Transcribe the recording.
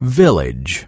village.